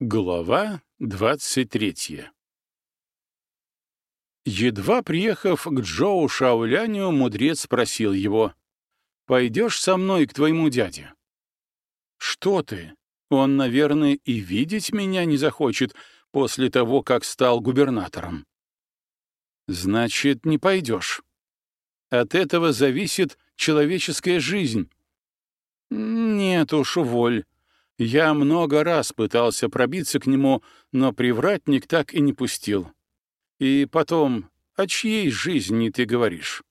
Глава двадцать третья Едва приехав к Джоу Шауляню, мудрец спросил его, «Пойдешь со мной к твоему дяде?» «Что ты? Он, наверное, и видеть меня не захочет после того, как стал губернатором». «Значит, не пойдешь. От этого зависит человеческая жизнь». «Нет уж, уволь. Я много раз пытался пробиться к нему, но привратник так и не пустил. И потом, о чьей жизни ты говоришь?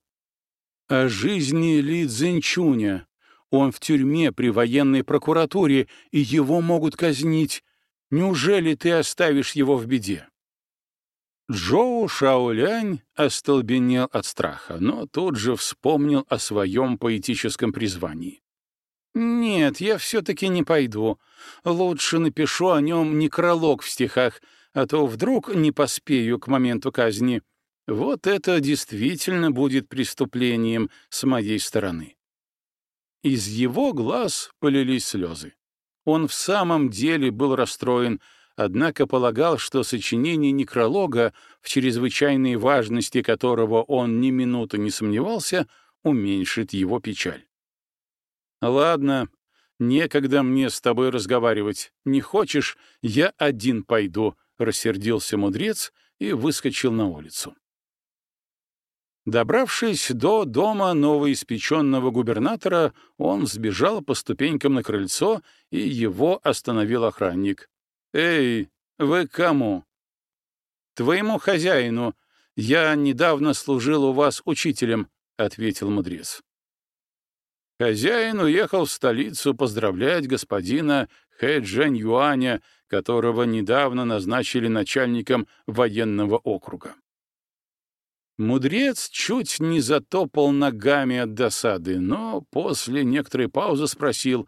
О жизни Ли Цзиньчуня. Он в тюрьме при военной прокуратуре, и его могут казнить. Неужели ты оставишь его в беде? Джоу Шаолянь остолбенел от страха, но тут же вспомнил о своем поэтическом призвании. «Нет, я все-таки не пойду. Лучше напишу о нем некролог в стихах, а то вдруг не поспею к моменту казни. Вот это действительно будет преступлением с моей стороны». Из его глаз полились слезы. Он в самом деле был расстроен, однако полагал, что сочинение некролога, в чрезвычайной важности которого он ни минуты не сомневался, уменьшит его печаль. «Ладно, некогда мне с тобой разговаривать. Не хочешь, я один пойду», — рассердился мудрец и выскочил на улицу. Добравшись до дома новоиспеченного губернатора, он сбежал по ступенькам на крыльцо, и его остановил охранник. «Эй, вы кому?» «Твоему хозяину. Я недавно служил у вас учителем», — ответил мудрец. Хозяин уехал в столицу поздравлять господина Хэ Джэнь Юаня, которого недавно назначили начальником военного округа. Мудрец чуть не затопал ногами от досады, но после некоторой паузы спросил,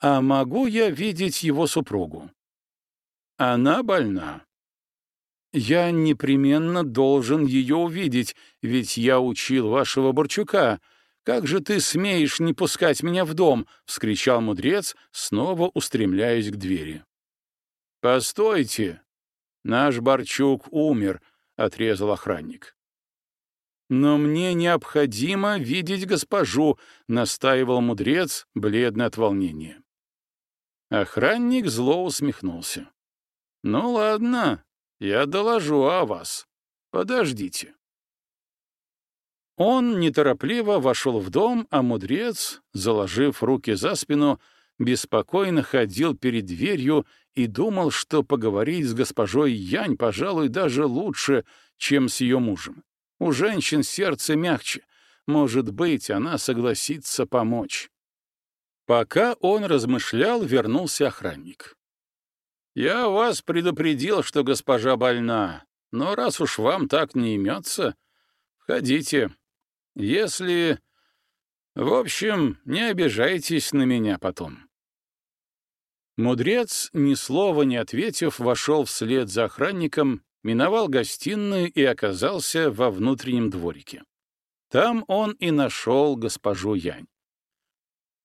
«А могу я видеть его супругу?» «Она больна». «Я непременно должен ее увидеть, ведь я учил вашего Борчука», «Как же ты смеешь не пускать меня в дом?» — вскричал мудрец, снова устремляясь к двери. «Постойте! Наш Борчук умер», — отрезал охранник. «Но мне необходимо видеть госпожу», — настаивал мудрец, бледный от волнения. Охранник зло усмехнулся. «Ну ладно, я доложу о вас. Подождите». Он неторопливо вошел в дом, а мудрец, заложив руки за спину, беспокойно ходил перед дверью и думал, что поговорить с госпожой Янь, пожалуй, даже лучше, чем с ее мужем. У женщин сердце мягче. Может быть, она согласится помочь. Пока он размышлял, вернулся охранник. «Я вас предупредил, что госпожа больна, но раз уж вам так не имется, входите, если... В общем, не обижайтесь на меня потом. Мудрец, ни слова не ответив, вошел вслед за охранником, миновал гостиную и оказался во внутреннем дворике. Там он и нашел госпожу Янь.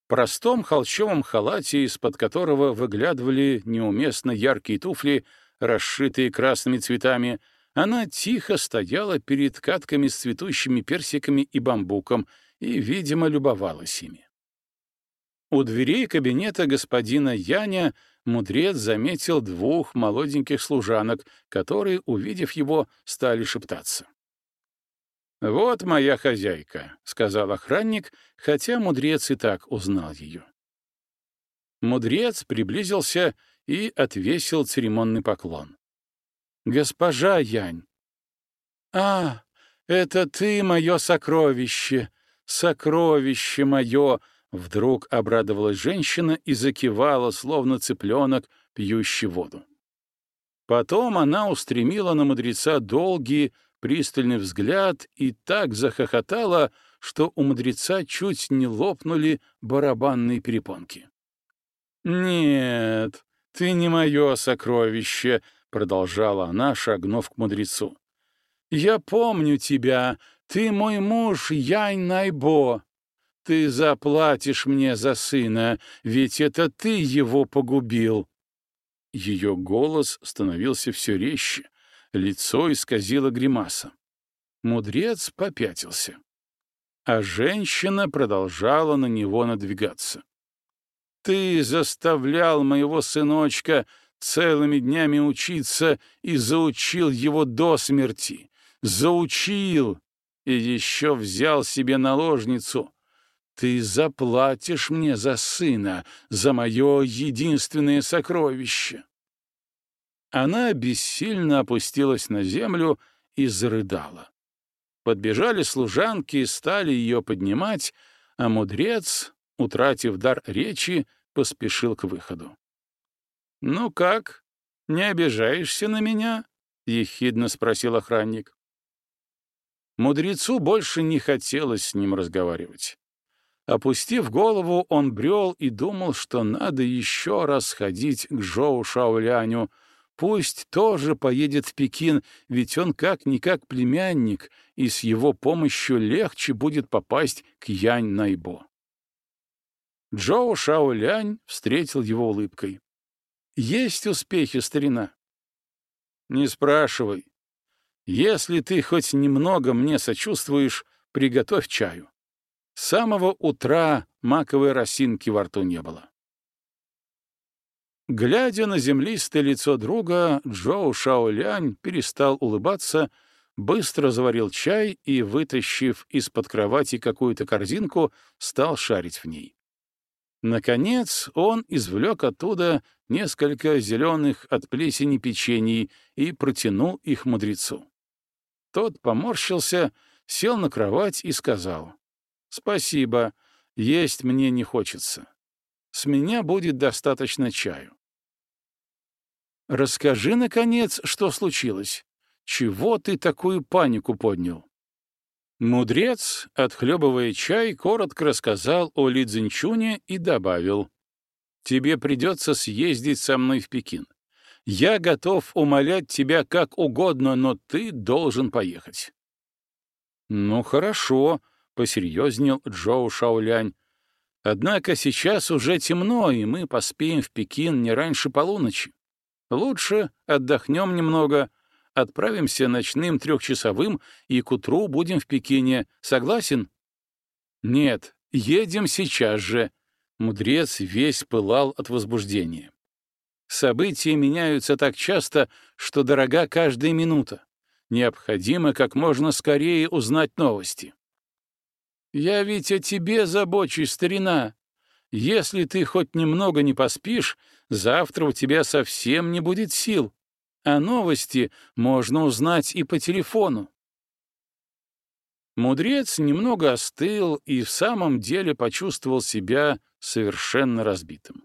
В простом холщовом халате, из-под которого выглядывали неуместно яркие туфли, расшитые красными цветами, она тихо стояла перед катками с цветущими персиками и бамбуком и, видимо, любовалась ими. У дверей кабинета господина Яня мудрец заметил двух молоденьких служанок, которые, увидев его, стали шептаться. «Вот моя хозяйка», — сказал охранник, хотя мудрец и так узнал ее. Мудрец приблизился и отвесил церемонный поклон. «Госпожа Янь!» «А, это ты, мое сокровище! Сокровище мое!» Вдруг обрадовалась женщина и закивала, словно цыпленок, пьющий воду. Потом она устремила на мудреца долгий, пристальный взгляд и так захохотала, что у мудреца чуть не лопнули барабанные перепонки. «Нет, ты не мое сокровище», — продолжала она, шагнув к мудрецу. «Я помню тебя, ты мой муж Янь Найбо. Ты заплатишь мне за сына, ведь это ты его погубил». Ее голос становился все резче, лицо исказило гримаса. Мудрец попятился. А женщина продолжала на него надвигаться. «Ты заставлял моего сыночка целыми днями учиться и заучил его до смерти. Заучил и еще взял себе наложницу. Ты заплатишь мне за сына, за мое единственное сокровище. Она бессильно опустилась на землю и зарыдала. Подбежали служанки и стали ее поднимать, а мудрец, утратив дар речи, поспешил к выходу. «Ну как, не обижаешься на меня?» — ехидно спросил охранник. Мудрецу больше не хотелось с ним разговаривать. Опустив голову, он брел и думал, что надо еще раз сходить к Жоу Шаоляню, пусть тоже поедет в Пекин, ведь он как-никак племянник, и с его помощью легче будет попасть к Янь Найбо. Джоу Шаолянь встретил его улыбкой. «Есть успехи, старина?» «Не спрашивай. Если ты хоть немного мне сочувствуешь, приготовь чаю». С самого утра маковой росинки во рту не было. Глядя на землистое лицо друга, Джоу Шаолянь перестал улыбаться, быстро заварил чай и, вытащив из-под кровати какую-то корзинку, стал шарить в ней. Наконец он извлек оттуда несколько зеленых от плесени печений и протянул их мудрецу. Тот поморщился, сел на кровать и сказал, «Спасибо, есть мне не хочется. С меня будет достаточно чаю». «Расскажи, наконец, что случилось. Чего ты такую панику поднял?» Мудрец, отхлебывая чай, коротко рассказал о Ли Цзиньчуне и добавил, «Тебе придется съездить со мной в Пекин. Я готов умолять тебя как угодно, но ты должен поехать». «Ну, хорошо», — посерьезнел Джоу Шаолянь. «Однако сейчас уже темно, и мы поспеем в Пекин не раньше полуночи. Лучше отдохнем немного, отправимся ночным трехчасовым и к утру будем в Пекине. Согласен?» «Нет, едем сейчас же». Мудрец весь пылал от возбуждения. События меняются так часто, что дорога каждая минута. Необходимо как можно скорее узнать новости. Я ведь о тебе забочусь, старина. Если ты хоть немного не поспишь, завтра у тебя совсем не будет сил. А новости можно узнать и по телефону. Мудрец немного остыл и в самом деле почувствовал себя совершенно разбитым.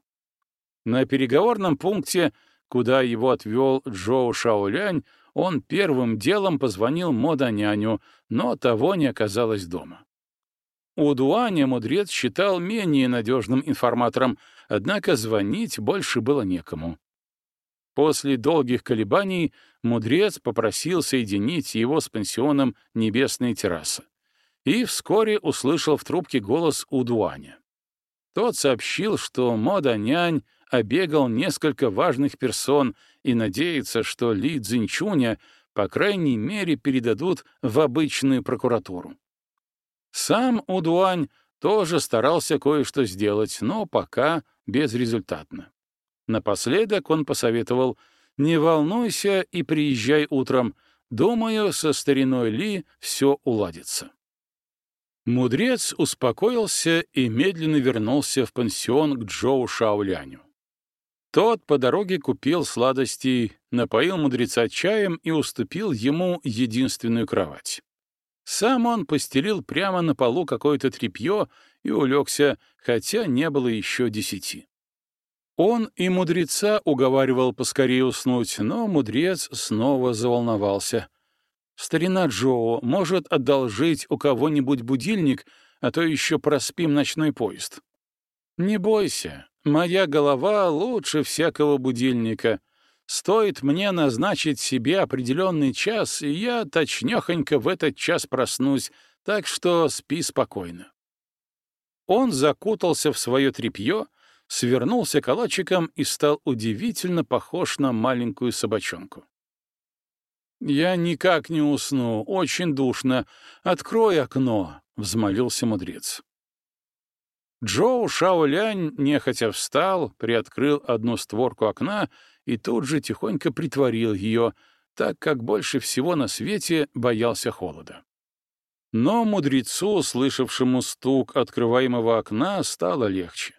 На переговорном пункте, куда его отвел Джоу Шаолянь, он первым делом позвонил Моданяню, но того не оказалось дома. У Дуаня мудрец считал менее надежным информатором, однако звонить больше было некому. После долгих колебаний мудрец попросил соединить его с пансионом «Небесная терраса» и вскоре услышал в трубке голос Удуаня. Тот сообщил, что Мода-нянь обегал несколько важных персон и надеется, что Ли Цзиньчуня по крайней мере передадут в обычную прокуратуру. Сам Удуань тоже старался кое-что сделать, но пока безрезультатно. Напоследок он посоветовал «Не волнуйся и приезжай утром. Думаю, со стариной Ли все уладится». Мудрец успокоился и медленно вернулся в пансион к Джоу Шаоляню. Тот по дороге купил сладостей, напоил мудреца чаем и уступил ему единственную кровать. Сам он постелил прямо на полу какое-то тряпье и улегся, хотя не было еще десяти. Он и мудреца уговаривал поскорее уснуть, но мудрец снова заволновался. «Старина Джоу может одолжить у кого-нибудь будильник, а то еще проспим ночной поезд». «Не бойся, моя голова лучше всякого будильника», Стоит мне назначить себе определенный час, и я точнёхонько в этот час проснусь, так что спи спокойно. Он закутался в свое тряпье, свернулся калачиком и стал удивительно похож на маленькую собачонку. «Я никак не усну, очень душно. Открой окно», — взмолился мудрец. Джоу Шаолянь нехотя встал, приоткрыл одну створку окна и тут же тихонько притворил ее, так как больше всего на свете боялся холода. Но мудрецу, слышавшему стук открываемого окна, стало легче.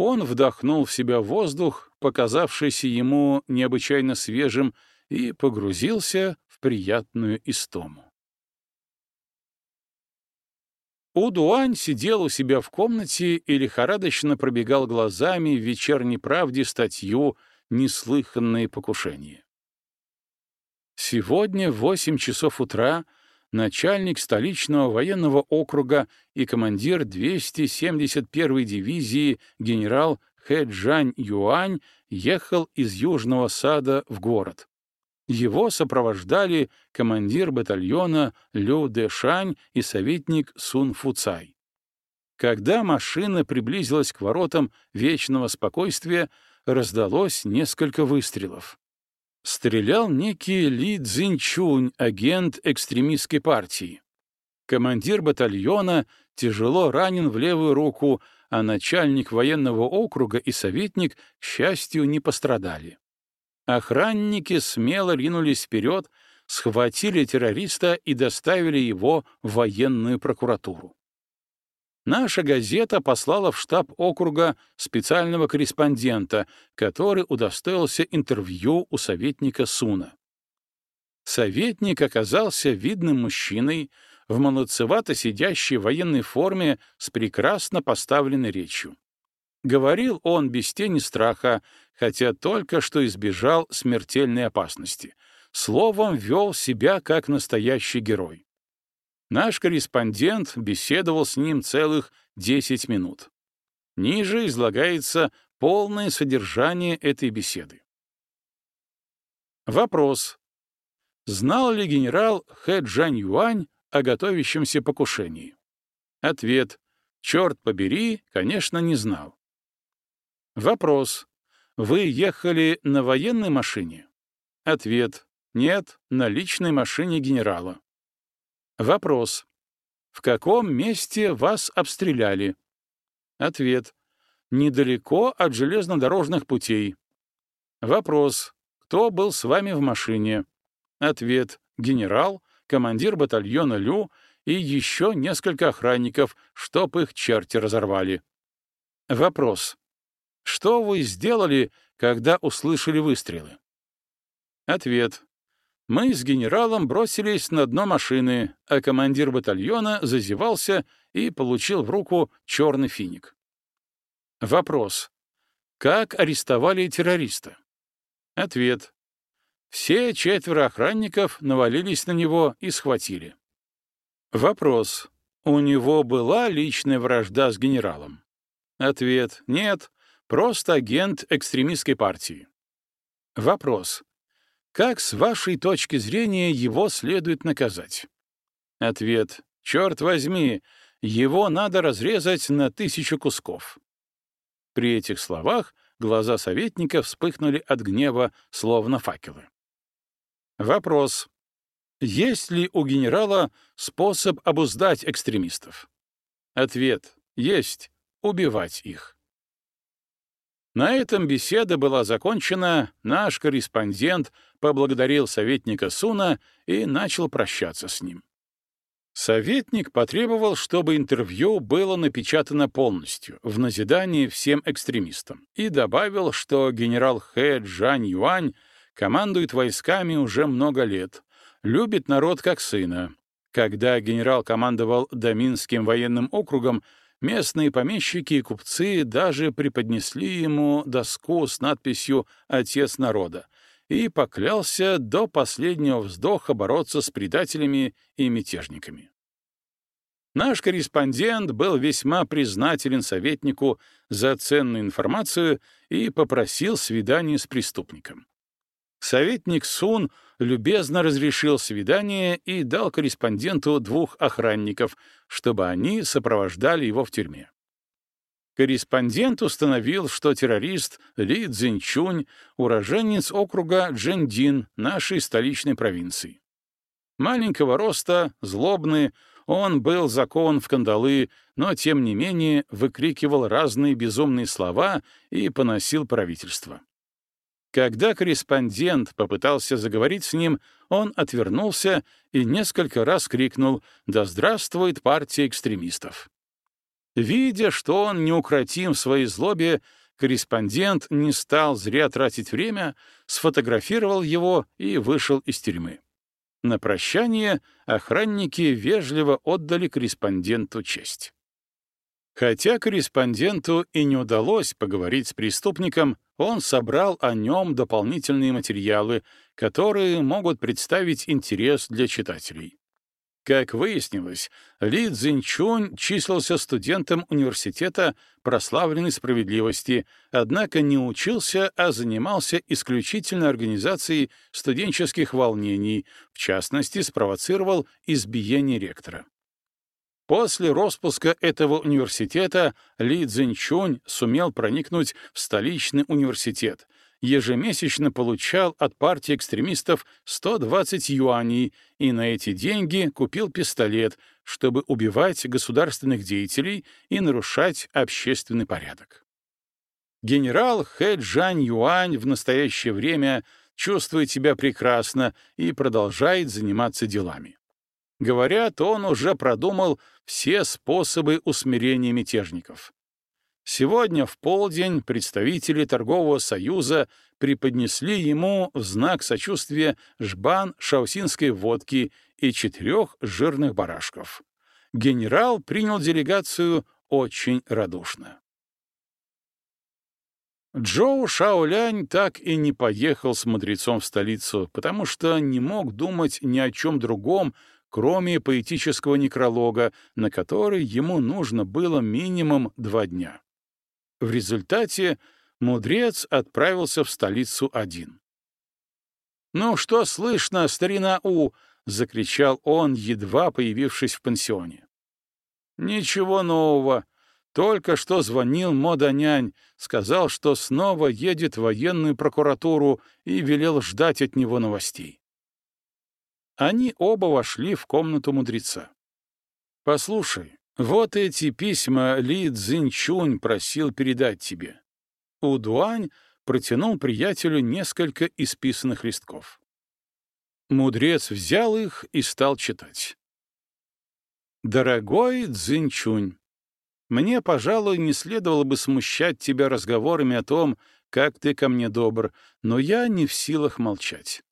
Он вдохнул в себя воздух, показавшийся ему необычайно свежим, и погрузился в приятную истому. Удуань сидел у себя в комнате и лихорадочно пробегал глазами в вечерней правде статью «Неслыханные покушения». Сегодня в восемь часов утра начальник столичного военного округа и командир 271-й дивизии генерал Хэ Джань Юань ехал из Южного сада в город. Его сопровождали командир батальона Лю Дэшань и советник Сун Фуцай. Когда машина приблизилась к воротам вечного спокойствия, раздалось несколько выстрелов. Стрелял некий Ли Цзиньчунь, агент экстремистской партии. Командир батальона тяжело ранен в левую руку, а начальник военного округа и советник, к счастью, не пострадали. Охранники смело ринулись вперед, схватили террориста и доставили его в военную прокуратуру. Наша газета послала в штаб округа специального корреспондента, который удостоился интервью у советника Суна. Советник оказался видным мужчиной в молодцевато сидящей военной форме с прекрасно поставленной речью. Говорил он без тени страха, хотя только что избежал смертельной опасности. Словом, вел себя как настоящий герой. Наш корреспондент беседовал с ним целых 10 минут. Ниже излагается полное содержание этой беседы. Вопрос. Знал ли генерал Хэ Джань Юань о готовящемся покушении? Ответ. Черт побери, конечно, не знал. Вопрос. Вы ехали на военной машине? Ответ. Нет, на личной машине генерала. Вопрос. В каком месте вас обстреляли? Ответ. Недалеко от железнодорожных путей. Вопрос. Кто был с вами в машине? Ответ. Генерал, командир батальона Лю и еще несколько охранников, чтоб их черти разорвали. Вопрос. Что вы сделали, когда услышали выстрелы? Ответ. Мы с генералом бросились на дно машины, а командир батальона зазевался и получил в руку черный финик. Вопрос. Как арестовали террориста? Ответ. Все четверо охранников навалились на него и схватили. Вопрос. У него была личная вражда с генералом? Ответ. Нет, Просто агент экстремистской партии. Вопрос. Как с вашей точки зрения его следует наказать? Ответ. Черт возьми, его надо разрезать на тысячу кусков. При этих словах глаза советника вспыхнули от гнева, словно факелы. Вопрос. Есть ли у генерала способ обуздать экстремистов? Ответ. Есть. Убивать их. На этом беседа была закончена, наш корреспондент поблагодарил советника Суна и начал прощаться с ним. Советник потребовал, чтобы интервью было напечатано полностью, в назидание всем экстремистам, и добавил, что генерал Хэ Джань Юань командует войсками уже много лет, любит народ как сына. Когда генерал командовал Доминским военным округом, Местные помещики и купцы даже преподнесли ему доску с надписью «Отец народа» и поклялся до последнего вздоха бороться с предателями и мятежниками. Наш корреспондент был весьма признателен советнику за ценную информацию и попросил свидания с преступником. Советник Сун любезно разрешил свидание и дал корреспонденту двух охранников, чтобы они сопровождали его в тюрьме. Корреспондент установил, что террорист Ли Цзиньчунь — уроженец округа Джендин нашей столичной провинции. Маленького роста, злобный, он был закован в кандалы, но, тем не менее, выкрикивал разные безумные слова и поносил правительство. Когда корреспондент попытался заговорить с ним, он отвернулся и несколько раз крикнул «Да здравствует партия экстремистов!». Видя, что он неукротим в своей злобе, корреспондент не стал зря тратить время, сфотографировал его и вышел из тюрьмы. На прощание охранники вежливо отдали корреспонденту честь. Хотя корреспонденту и не удалось поговорить с преступником, он собрал о нем дополнительные материалы, которые могут представить интерес для читателей. Как выяснилось, Ли Цзиньчунь числился студентом университета прославленной справедливости, однако не учился, а занимался исключительно организацией студенческих волнений, в частности, спровоцировал избиение ректора. После распуска этого университета Ли Цзиньчунь сумел проникнуть в столичный университет, ежемесячно получал от партии экстремистов 120 юаней и на эти деньги купил пистолет, чтобы убивать государственных деятелей и нарушать общественный порядок. Генерал Хэ Джань Юань в настоящее время чувствует себя прекрасно и продолжает заниматься делами. Говорят, он уже продумал все способы усмирения мятежников. Сегодня в полдень представители торгового союза преподнесли ему в знак сочувствия жбан шаусинской водки и четырех жирных барашков. Генерал принял делегацию очень радушно. Джоу Шаолянь так и не поехал с мудрецом в столицу, потому что не мог думать ни о чем другом, кроме поэтического некролога, на который ему нужно было минимум два дня. В результате мудрец отправился в столицу один. «Ну что слышно, старина У?» — закричал он, едва появившись в пансионе. «Ничего нового. Только что звонил Моданянь, сказал, что снова едет в военную прокуратуру и велел ждать от него новостей». Они оба вошли в комнату мудреца. «Послушай, вот эти письма Ли Цзиньчунь просил передать тебе. Удуань протянул приятелю несколько исписанных листков. Мудрец взял их и стал читать. «Дорогой Цзиньчунь, мне, пожалуй, не следовало бы смущать тебя разговорами о том, как ты ко мне добр, но я не в силах молчать.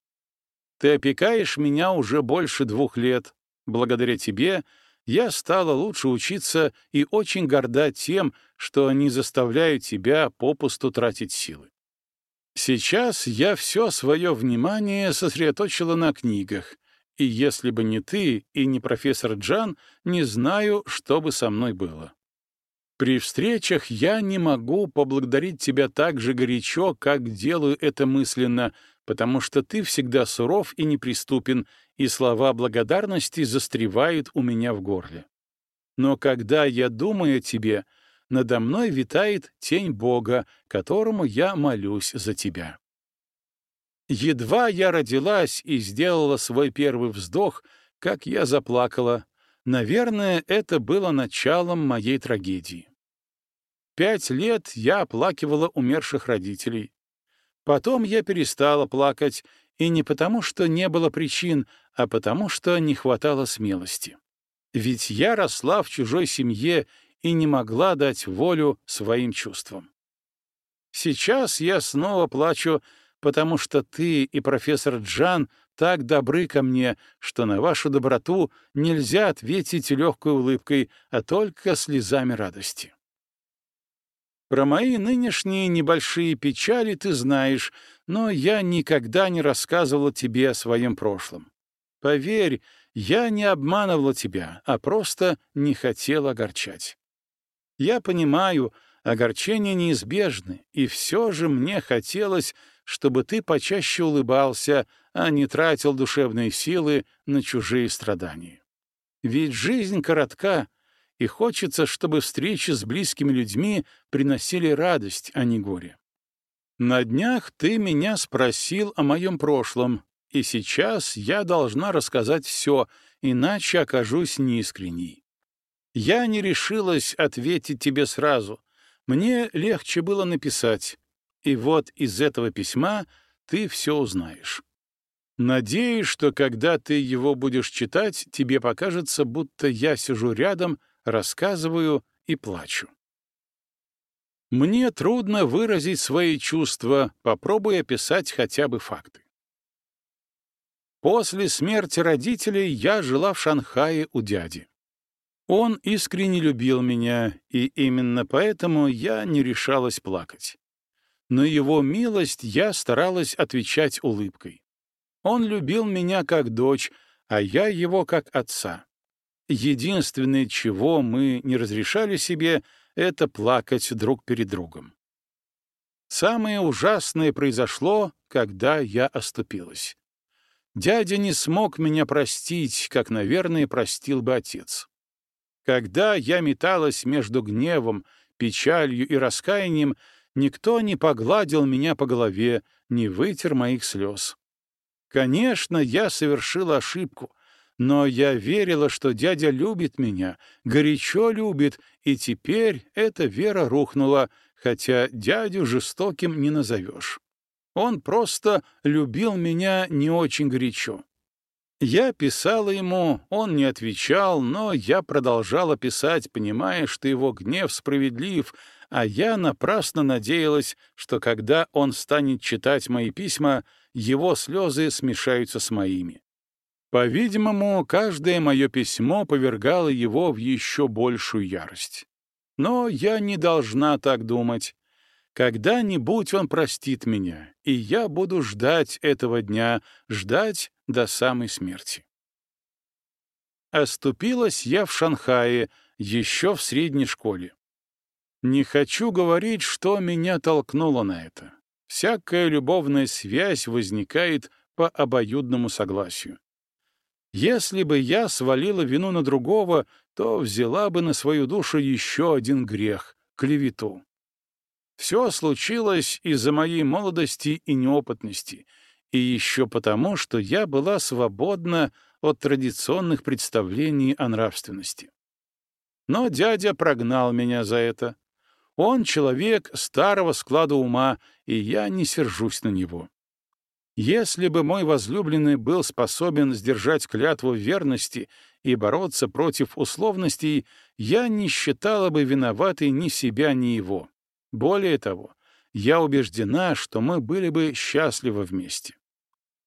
Ты опекаешь меня уже больше двух лет. Благодаря тебе я стала лучше учиться и очень горда тем, что не заставляю тебя попусту тратить силы. Сейчас я все свое внимание сосредоточила на книгах, и если бы не ты и не профессор Джан, не знаю, что бы со мной было. При встречах я не могу поблагодарить тебя так же горячо, как делаю это мысленно, потому что ты всегда суров и неприступен, и слова благодарности застревают у меня в горле. Но когда я думаю о тебе, надо мной витает тень Бога, которому я молюсь за тебя. Едва я родилась и сделала свой первый вздох, как я заплакала. Наверное, это было началом моей трагедии. Пять лет я оплакивала умерших родителей, Потом я перестала плакать, и не потому, что не было причин, а потому, что не хватало смелости. Ведь я росла в чужой семье и не могла дать волю своим чувствам. Сейчас я снова плачу, потому что ты и профессор Джан так добры ко мне, что на вашу доброту нельзя ответить легкой улыбкой, а только слезами радости. Про мои нынешние небольшие печали ты знаешь, но я никогда не рассказывала тебе о своем прошлом. Поверь, я не обманывала тебя, а просто не хотела огорчать. Я понимаю, огорчения неизбежны, и все же мне хотелось, чтобы ты почаще улыбался, а не тратил душевные силы на чужие страдания. Ведь жизнь коротка, и хочется, чтобы встречи с близкими людьми приносили радость, а не горе. На днях ты меня спросил о моем прошлом, и сейчас я должна рассказать все, иначе окажусь неискренней. Я не решилась ответить тебе сразу. Мне легче было написать. И вот из этого письма ты все узнаешь. Надеюсь, что когда ты его будешь читать, тебе покажется, будто я сижу рядом, рассказываю и плачу. Мне трудно выразить свои чувства, попробуй описать хотя бы факты. После смерти родителей я жила в Шанхае у дяди. Он искренне любил меня, и именно поэтому я не решалась плакать. Но его милость я старалась отвечать улыбкой. Он любил меня как дочь, а я его как отца. Единственное, чего мы не разрешали себе, это плакать друг перед другом. Самое ужасное произошло, когда я оступилась. Дядя не смог меня простить, как, наверное, простил бы отец. Когда я металась между гневом, печалью и раскаянием, никто не погладил меня по голове, не вытер моих слез. Конечно, я совершила ошибку, но я верила, что дядя любит меня, горячо любит, и теперь эта вера рухнула, хотя дядю жестоким не назовешь. Он просто любил меня не очень горячо. Я писала ему, он не отвечал, но я продолжала писать, понимая, что его гнев справедлив, а я напрасно надеялась, что когда он станет читать мои письма, его слезы смешаются с моими. По-видимому, каждое мое письмо повергало его в еще большую ярость. Но я не должна так думать. Когда-нибудь он простит меня, и я буду ждать этого дня, ждать до самой смерти. Оступилась я в Шанхае, еще в средней школе. Не хочу говорить, что меня толкнуло на это. Всякая любовная связь возникает по обоюдному согласию. Если бы я свалила вину на другого, то взяла бы на свою душу еще один грех — клевету. Все случилось из-за моей молодости и неопытности, и еще потому, что я была свободна от традиционных представлений о нравственности. Но дядя прогнал меня за это. Он человек старого склада ума, и я не сержусь на него. Если бы мой возлюбленный был способен сдержать клятву верности и бороться против условностей, я не считала бы виноватой ни себя, ни его. Более того, я убеждена, что мы были бы счастливы вместе.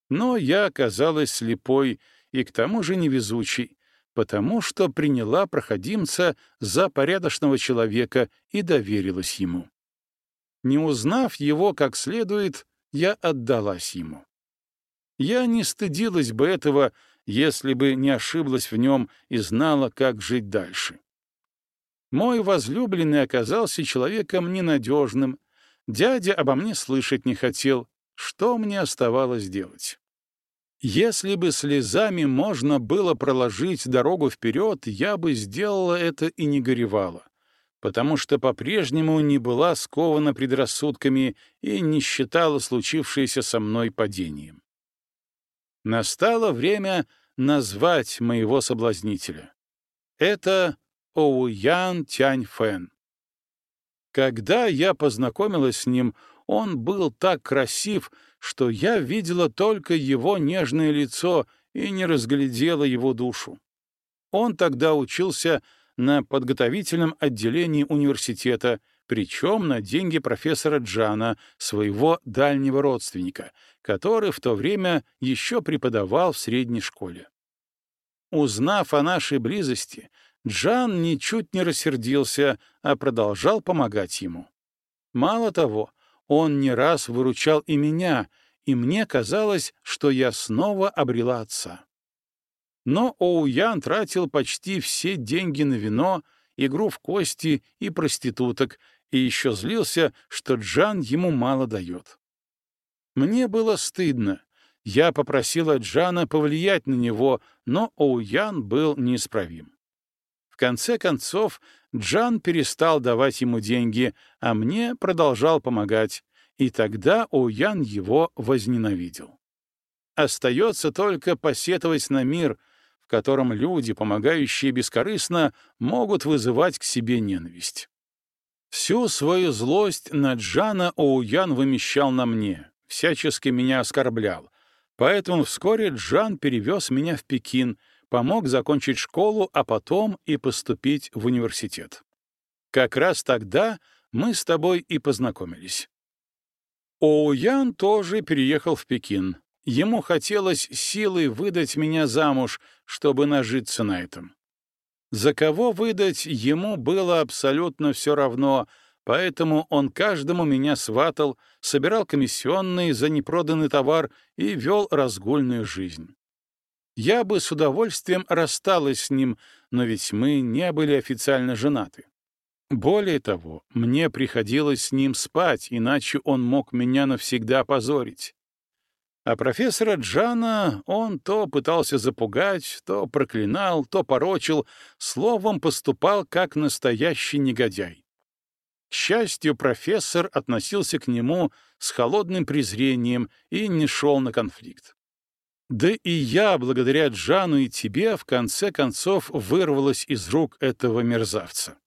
Но я оказалась слепой и к тому же невезучей, потому что приняла проходимца за порядочного человека и доверилась ему. Не узнав его как следует, я отдалась ему. Я не стыдилась бы этого, если бы не ошиблась в нем и знала, как жить дальше. Мой возлюбленный оказался человеком ненадежным, дядя обо мне слышать не хотел, что мне оставалось делать? Если бы слезами можно было проложить дорогу вперед, я бы сделала это и не горевала потому что по-прежнему не была скована предрассудками и не считала случившееся со мной падением. Настало время назвать моего соблазнителя. Это Оуян Тяньфэн. Когда я познакомилась с ним, он был так красив, что я видела только его нежное лицо и не разглядела его душу. Он тогда учился на подготовительном отделении университета, причем на деньги профессора Джана, своего дальнего родственника, который в то время еще преподавал в средней школе. Узнав о нашей близости, Джан ничуть не рассердился, а продолжал помогать ему. Мало того, он не раз выручал и меня, и мне казалось, что я снова обрела отца. Но Оуян тратил почти все деньги на вино, игру в кости и проституток, и еще злился, что Джан ему мало дает. Мне было стыдно. Я попросила Джана повлиять на него, но Оуян был неисправим. В конце концов, Джан перестал давать ему деньги, а мне продолжал помогать, и тогда Оуян его возненавидел. Остается только посетовать на мир, котором люди, помогающие бескорыстно, могут вызывать к себе ненависть. Всю свою злость на Джана Оуян вымещал на мне, всячески меня оскорблял, поэтому вскоре Джан перевез меня в Пекин, помог закончить школу, а потом и поступить в университет. Как раз тогда мы с тобой и познакомились. Оуян тоже переехал в Пекин. Ему хотелось силой выдать меня замуж, чтобы нажиться на этом. За кого выдать ему было абсолютно все равно, поэтому он каждому меня сватал, собирал комиссионные за непроданный товар и вел разгульную жизнь. Я бы с удовольствием рассталась с ним, но ведь мы не были официально женаты. Более того, мне приходилось с ним спать, иначе он мог меня навсегда позорить. А профессора Джана он то пытался запугать, то проклинал, то порочил, словом поступал как настоящий негодяй. К счастью, профессор относился к нему с холодным презрением и не шел на конфликт. Да и я, благодаря Джану и тебе, в конце концов вырвалась из рук этого мерзавца.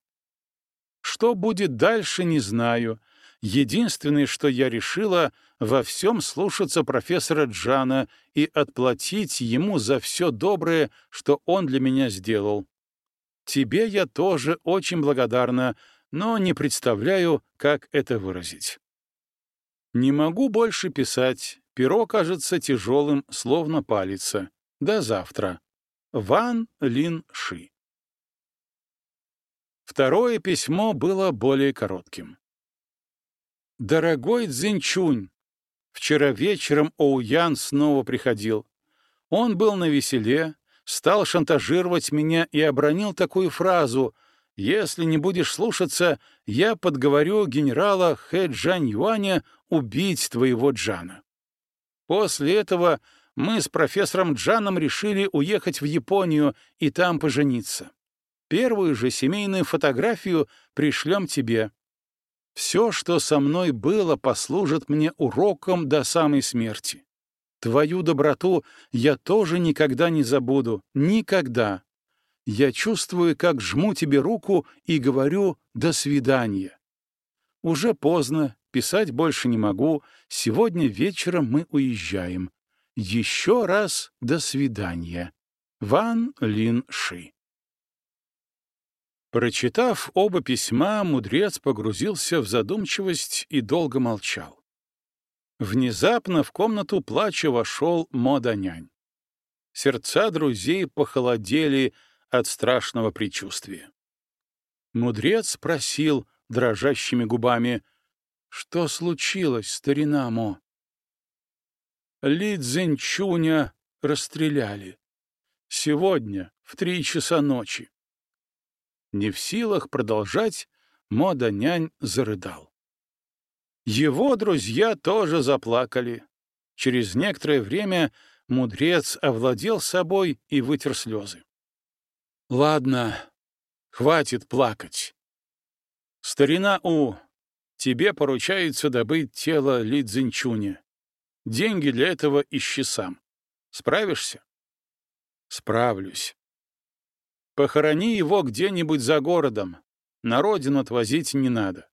Что будет дальше, не знаю. Единственное, что я решила, во всем слушаться профессора Джана и отплатить ему за все доброе, что он для меня сделал. Тебе я тоже очень благодарна, но не представляю, как это выразить. Не могу больше писать, Перо кажется тяжелым, словно палица. До завтра. Ван Лин Ши. Второе письмо было более коротким. «Дорогой Цзиньчунь, вчера вечером Оуян снова приходил. Он был на веселе, стал шантажировать меня и обронил такую фразу «Если не будешь слушаться, я подговорю генерала Хэ Джань Юаня убить твоего Джана». После этого мы с профессором Джаном решили уехать в Японию и там пожениться. Первую же семейную фотографию пришлем тебе. Все, что со мной было, послужит мне уроком до самой смерти. Твою доброту я тоже никогда не забуду. Никогда. Я чувствую, как жму тебе руку и говорю «до свидания». Уже поздно, Писать больше не могу. Сегодня вечером мы уезжаем. Еще раз до свидания. Ван Лин Ши. Прочитав оба письма, мудрец погрузился в задумчивость и долго молчал. Внезапно в комнату плача вошел Моданянь. Сердца друзей похолодели от страшного предчувствия. Мудрец спросил дрожащими губами, что случилось, старина Мо? Ли Цзиньчуня расстреляли. Сегодня, в три часа ночи. Не в силах продолжать, Мо Данянь зарыдал. Его друзья тоже заплакали. Через некоторое время мудрец овладел собой и вытер слезы. «Ладно, хватит плакать. Старина У, тебе поручается добыть тело Ли Цзиньчуня. Деньги для этого ищи сам. Справишься? Справлюсь. Похорони его где-нибудь за городом. На родину отвозить не надо.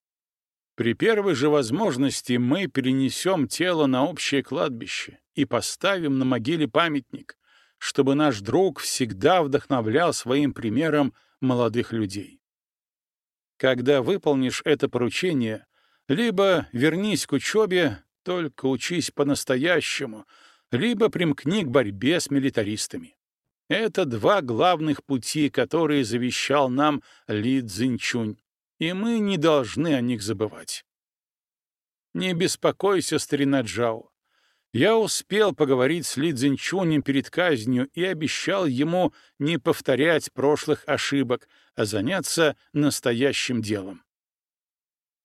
При первой же возможности мы перенесем тело на общее кладбище и поставим на могиле памятник, чтобы наш друг всегда вдохновлял своим примером молодых людей. Когда выполнишь это поручение, либо вернись к учебе, только учись по-настоящему, либо примкни к борьбе с милитаристами. Это два главных пути, которые завещал нам Ли Цзиньчунь, и мы не должны о них забывать. Не беспокойся, старина Джао. Я успел поговорить с Ли Цзиньчунем перед казнью и обещал ему не повторять прошлых ошибок, а заняться настоящим делом.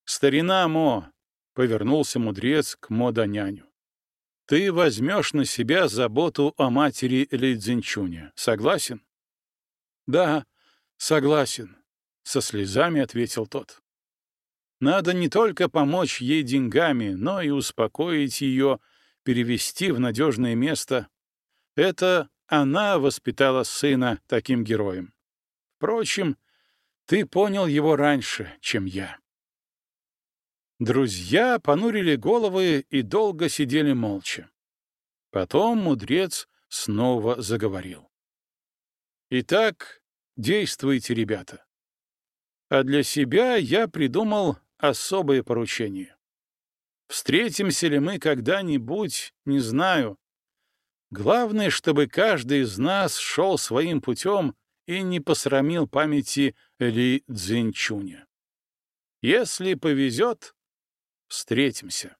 «Старина Мо!» — повернулся мудрец к Мо-Даняню. «Ты возьмешь на себя заботу о матери Лидзинчуня. Согласен?» «Да, Согласен, со слезами ответил тот. Надо не только помочь ей деньгами, но и успокоить ее, перевести в надежное место. Это она воспитала сына таким героем. Впрочем, ты понял его раньше, чем я. Друзья понурили головы и долго сидели молча. Потом мудрец снова заговорил. «Итак, действуйте, ребята. А для себя я придумал особое поручение. Встретимся ли мы когда-нибудь, не знаю. Главное, чтобы каждый из нас шел своим путем и не посрамил памяти Ли Цзиньчуня. Если повезет, встретимся.